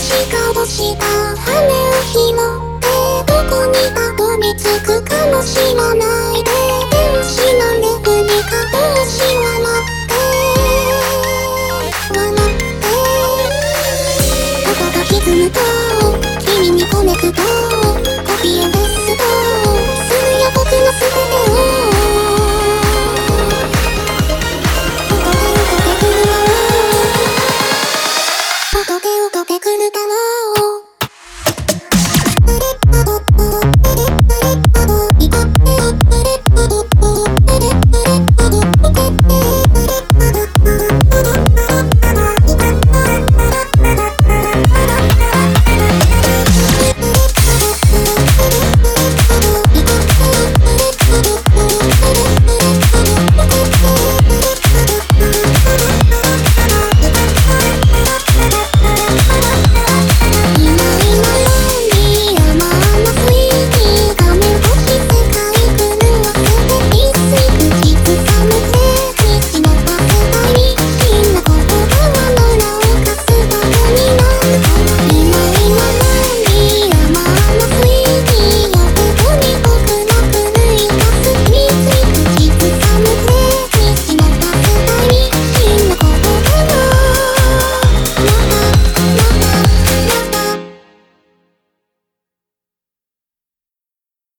しからした羽をひもってどこにたどり着くかも知らないで手をしのレフに片し笑って笑って音が歪むと君にコネクトコピーをベストするよ僕の全てを